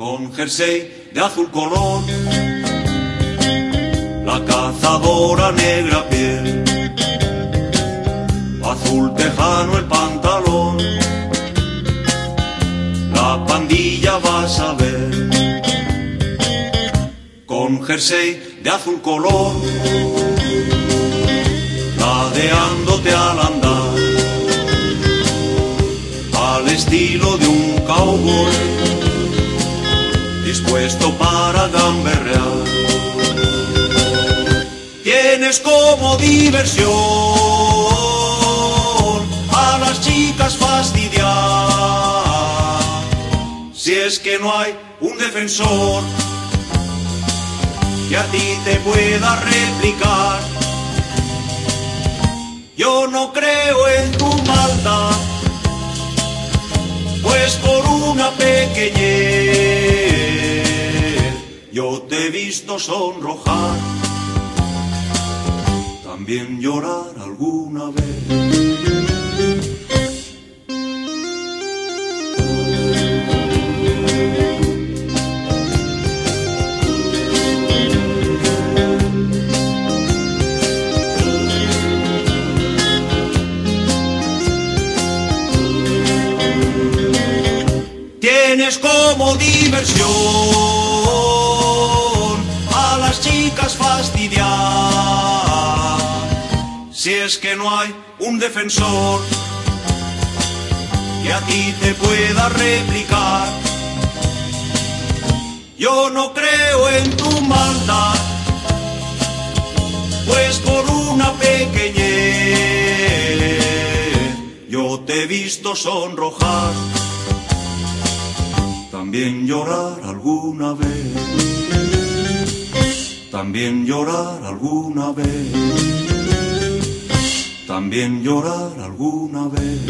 con jersey de azul color, la cazadora negra piel, azul tejano el pantalón, la pandilla vas a ver, con jersey de azul color, ladeándote al andar, al estilo de un cowboy dispuesto para gamberrear. Tienes como diversión a las chicas fastidiar. Si es que no hay un defensor que a ti te pueda replicar. Yo no creo en tu maldad, pues por una pequeñez visto sonrojar, también llorar alguna vez. Tienes como diversión Si es que no hay un defensor que a ti te pueda replicar. Yo no creo en tu maldad, pues por una pequeñez yo te he visto sonrojar también llorar alguna vez, también llorar alguna vez, también llorar alguna vez.